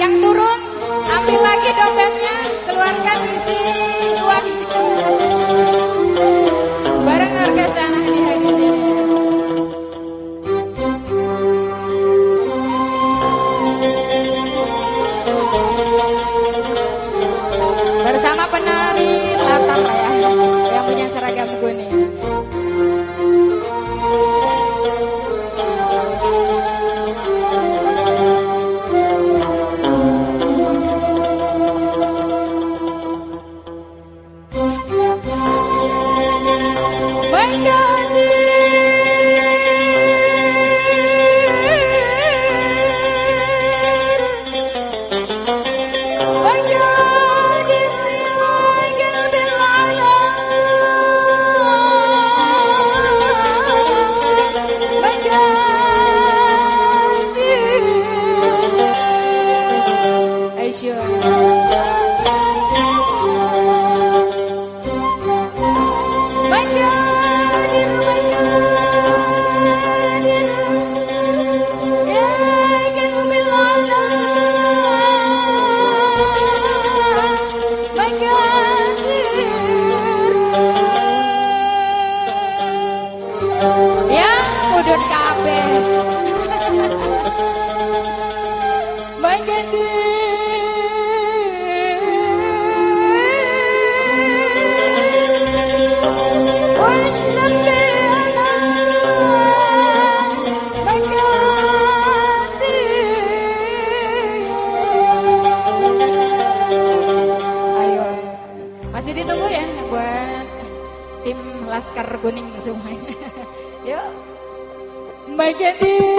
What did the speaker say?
yang turun ambil lagi dompetnya, keluarkan isi uang. Bareng harga sana di di sini. Bersama penari laskar gidi